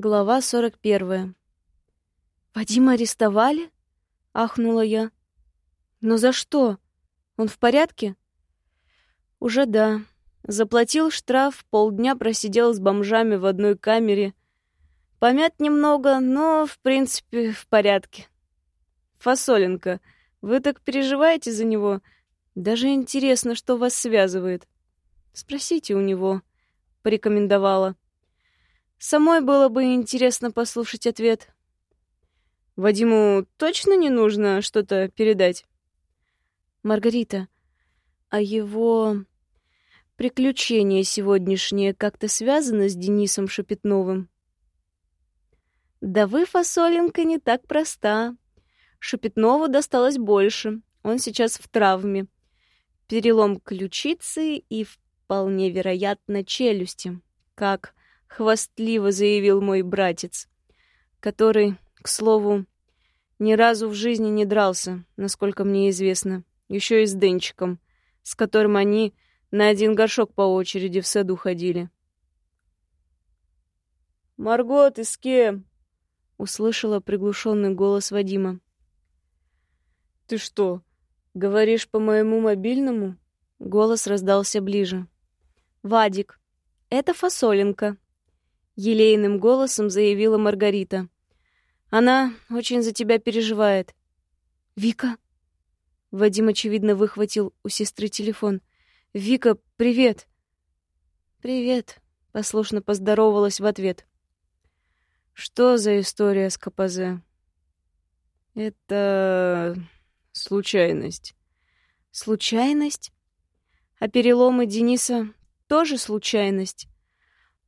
Глава 41. «Вадима арестовали?» — ахнула я. «Но за что? Он в порядке?» «Уже да. Заплатил штраф, полдня просидел с бомжами в одной камере. Помят немного, но, в принципе, в порядке. Фасоленко, вы так переживаете за него? Даже интересно, что вас связывает. Спросите у него», — порекомендовала. Самой было бы интересно послушать ответ. Вадиму точно не нужно что-то передать? Маргарита, а его приключение сегодняшнее как-то связано с Денисом Шепетновым? Да вы, Фасоленко, не так проста. Шепетнову досталось больше. Он сейчас в травме. Перелом ключицы и, вполне вероятно, челюсти. Как — хвастливо заявил мой братец, который, к слову, ни разу в жизни не дрался, насколько мне известно, еще и с Денчиком, с которым они на один горшок по очереди в саду ходили. «Марго, ты с кем?» — услышала приглушенный голос Вадима. «Ты что, говоришь по моему мобильному?» Голос раздался ближе. «Вадик, это Фасоленко», елейным голосом заявила Маргарита. Она очень за тебя переживает. Вика? Вадим очевидно выхватил у сестры телефон. Вика, привет. Привет, послушно поздоровалась в ответ. Что за история с КПЗ? Это случайность. Случайность? А переломы Дениса тоже случайность.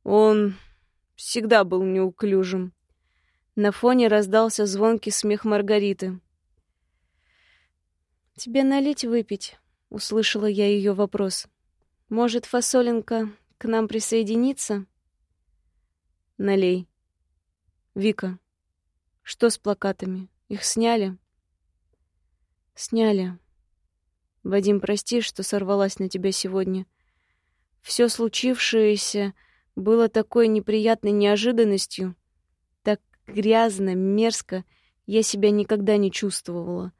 Он всегда был неуклюжим. На фоне раздался звонкий смех Маргариты. «Тебе налить выпить?» — услышала я ее вопрос. «Может, фасолинка к нам присоединится?» «Налей». «Вика, что с плакатами? Их сняли?» «Сняли. Вадим, прости, что сорвалась на тебя сегодня. Все случившееся было такой неприятной неожиданностью. Так грязно, мерзко я себя никогда не чувствовала.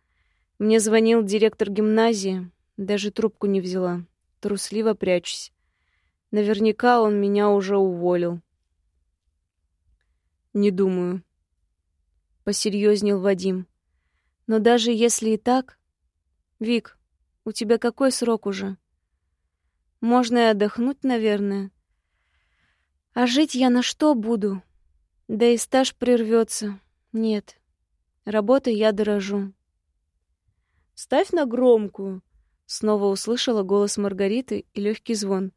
Мне звонил директор гимназии, даже трубку не взяла, трусливо прячусь. Наверняка он меня уже уволил. Не думаю. Посерьезнел Вадим. Но даже если и так... Вик, у тебя какой срок уже? Можно и отдохнуть, наверное. А жить я на что буду? Да и стаж прервется. Нет. Работой я дорожу. Ставь на громкую. Снова услышала голос Маргариты и легкий звон.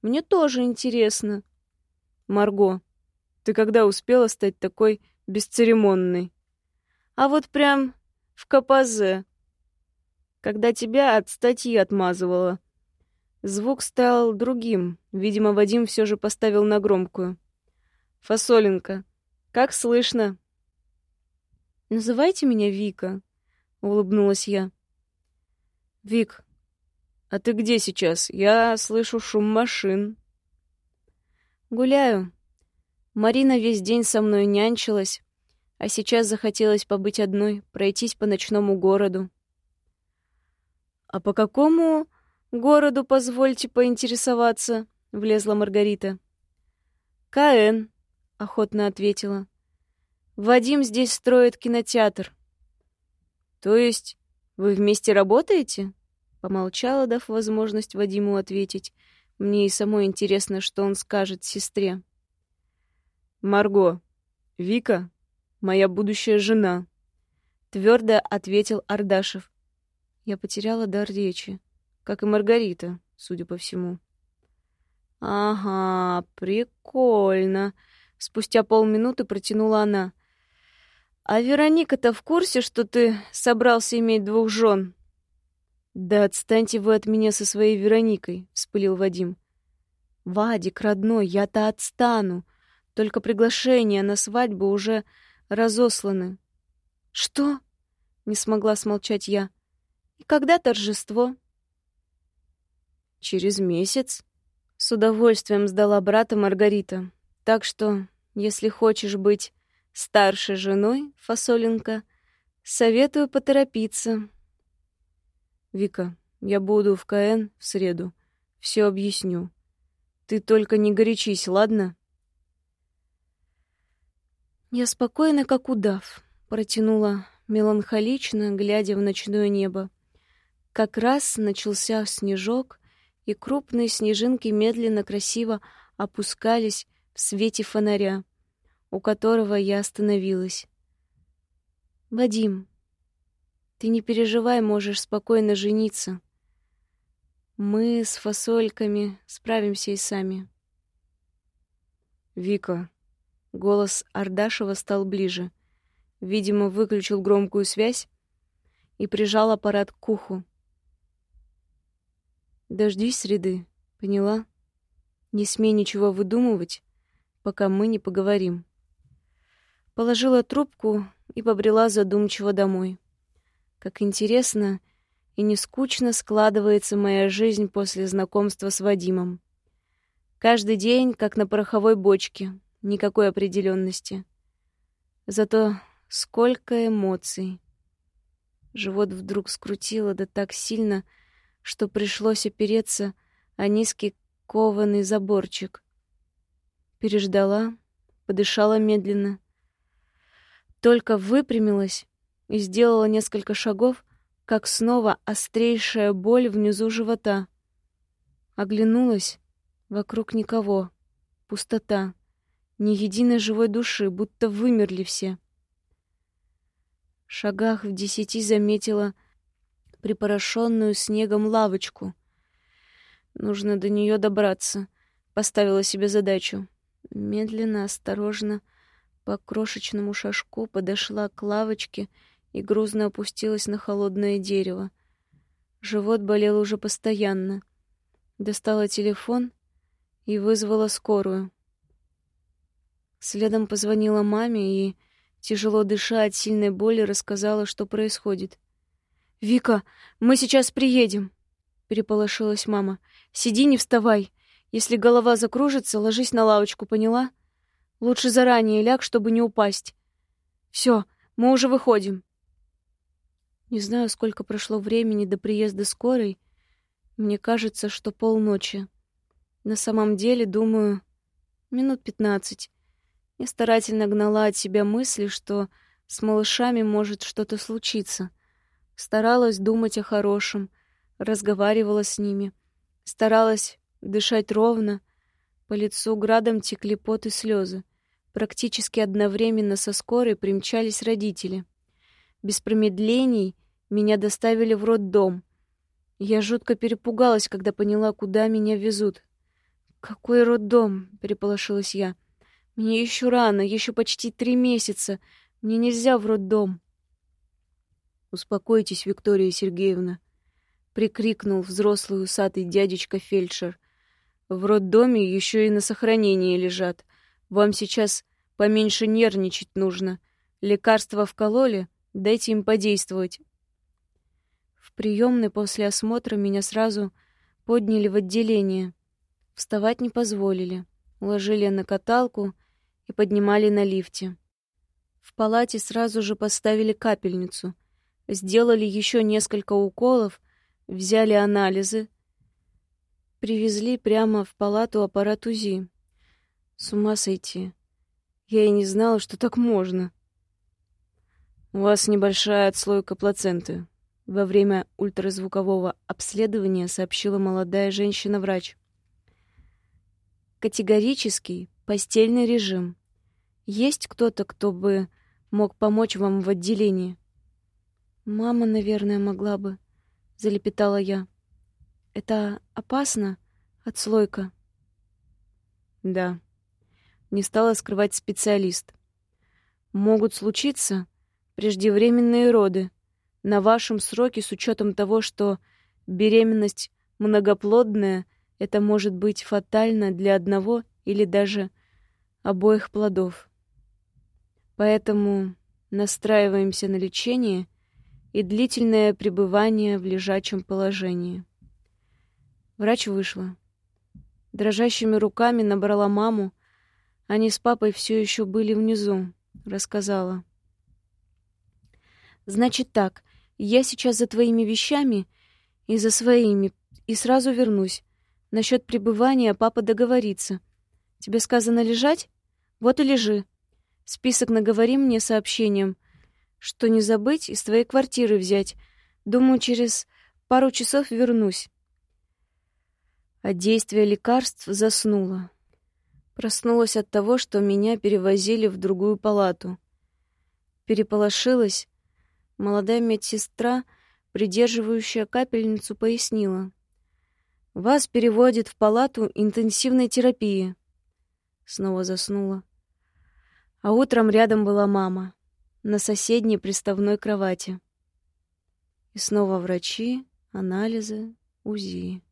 Мне тоже интересно. Марго, ты когда успела стать такой бесцеремонной? А вот прям в КПЗ. Когда тебя от статьи отмазывала. Звук стал другим. Видимо, Вадим все же поставил на громкую. «Фасоленко, как слышно?» «Называйте меня Вика», — улыбнулась я. «Вик, а ты где сейчас? Я слышу шум машин». «Гуляю. Марина весь день со мной нянчилась, а сейчас захотелось побыть одной, пройтись по ночному городу». «А по какому «Городу позвольте поинтересоваться», — влезла Маргарита. «КН», — охотно ответила. «Вадим здесь строит кинотеатр». «То есть вы вместе работаете?» Помолчала, дав возможность Вадиму ответить. Мне и самой интересно, что он скажет сестре. «Марго, Вика — моя будущая жена», — твердо ответил Ардашев. Я потеряла дар речи как и Маргарита, судя по всему. «Ага, прикольно», — спустя полминуты протянула она. «А Вероника-то в курсе, что ты собрался иметь двух жен?» «Да отстаньте вы от меня со своей Вероникой», — вспылил Вадим. «Вадик, родной, я-то отстану. Только приглашения на свадьбу уже разосланы». «Что?» — не смогла смолчать я. «И когда торжество?» Через месяц с удовольствием сдала брата Маргарита. Так что Если хочешь быть старшей женой, фасолинка, советую поторопиться. Вика, я буду в КН в среду. Все объясню. Ты только не горячись, ладно? Я спокойно, как удав, протянула меланхолично, глядя в ночное небо. Как раз начался снежок, и крупные снежинки медленно красиво опускались в свете фонаря, у которого я остановилась. «Вадим, ты не переживай, можешь спокойно жениться. Мы с фасольками справимся и сами». «Вика», — голос Ардашева стал ближе. Видимо, выключил громкую связь и прижал аппарат к уху. «Дождись среды, поняла? Не смей ничего выдумывать, пока мы не поговорим». Положила трубку и побрела задумчиво домой. Как интересно и не скучно складывается моя жизнь после знакомства с Вадимом. Каждый день, как на пороховой бочке, никакой определенности. Зато сколько эмоций. Живот вдруг скрутило да так сильно, что пришлось опереться о низкий кованый заборчик. Переждала, подышала медленно. Только выпрямилась и сделала несколько шагов, как снова острейшая боль внизу живота. Оглянулась, вокруг никого, пустота, ни единой живой души, будто вымерли все. В шагах в десяти заметила припорошенную снегом лавочку. Нужно до нее добраться, поставила себе задачу. Медленно, осторожно, по крошечному шажку подошла к лавочке и грузно опустилась на холодное дерево. Живот болел уже постоянно. Достала телефон и вызвала скорую. Следом позвонила маме и, тяжело дыша от сильной боли, рассказала, что происходит. «Вика, мы сейчас приедем!» — переполошилась мама. «Сиди, не вставай. Если голова закружится, ложись на лавочку, поняла? Лучше заранее ляг, чтобы не упасть. Все, мы уже выходим». Не знаю, сколько прошло времени до приезда скорой. Мне кажется, что полночи. На самом деле, думаю, минут пятнадцать. Я старательно гнала от себя мысли, что с малышами может что-то случиться. Старалась думать о хорошем, разговаривала с ними. Старалась дышать ровно. По лицу градом текли пот и слезы. Практически одновременно со скорой примчались родители. Без промедлений меня доставили в роддом. Я жутко перепугалась, когда поняла, куда меня везут. «Какой роддом?» — переполошилась я. «Мне еще рано, еще почти три месяца. Мне нельзя в роддом». «Успокойтесь, Виктория Сергеевна», — прикрикнул взрослый усатый дядечка-фельдшер. «В роддоме еще и на сохранении лежат. Вам сейчас поменьше нервничать нужно. Лекарства вкололи, дайте им подействовать, в приемной после осмотра меня сразу подняли в отделение. Вставать не позволили. Уложили на каталку и поднимали на лифте. В палате сразу же поставили капельницу. Сделали еще несколько уколов, взяли анализы. Привезли прямо в палату аппарат УЗИ. С ума сойти. Я и не знала, что так можно. У вас небольшая отслойка плаценты, во время ультразвукового обследования сообщила молодая женщина-врач. Категорический постельный режим. Есть кто-то, кто бы мог помочь вам в отделении? Мама, наверное, могла бы, залепетала я. Это опасно? Отслойка. Да. Не стала скрывать специалист. Могут случиться преждевременные роды, на вашем сроке с учетом того, что беременность многоплодная, это может быть фатально для одного или даже обоих плодов. Поэтому настраиваемся на лечение и длительное пребывание в лежачем положении. Врач вышла. Дрожащими руками набрала маму, Они с папой все еще были внизу, рассказала. Значит так, я сейчас за твоими вещами и за своими, и сразу вернусь. Насчет пребывания папа договорится. Тебе сказано лежать? Вот и лежи. Список наговори мне сообщением, что не забыть из твоей квартиры взять. Думаю, через пару часов вернусь. От действия лекарств заснула. Проснулась от того, что меня перевозили в другую палату. Переполошилась. Молодая медсестра, придерживающая капельницу, пояснила. «Вас переводят в палату интенсивной терапии». Снова заснула. А утром рядом была мама на соседней приставной кровати. И снова врачи, анализы, УЗИ.